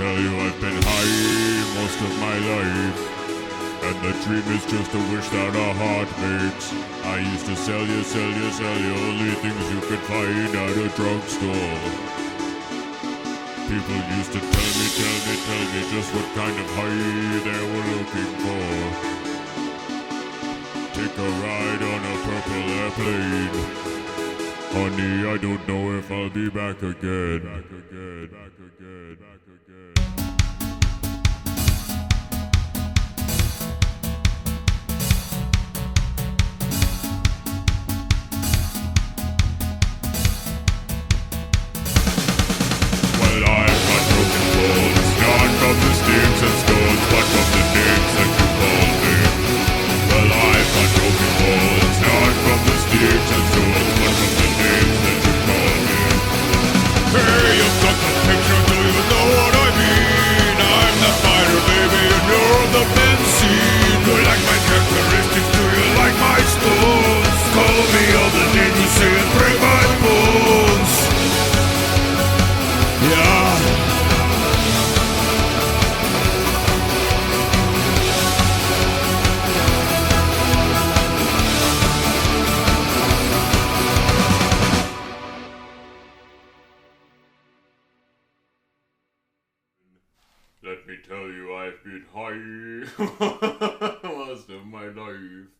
tell you I've been high most of my life. And the dream is just a wish that a heart makes. I used to sell you, sell you, sell you only things you could find at a drugstore. People used to tell me, tell me, tell me just what kind of high they were looking for. Take a ride on a purple airplane. Honey, I don't know if I'll be back again. Back again, back again, back again. Let me tell you, I've been high most of my life.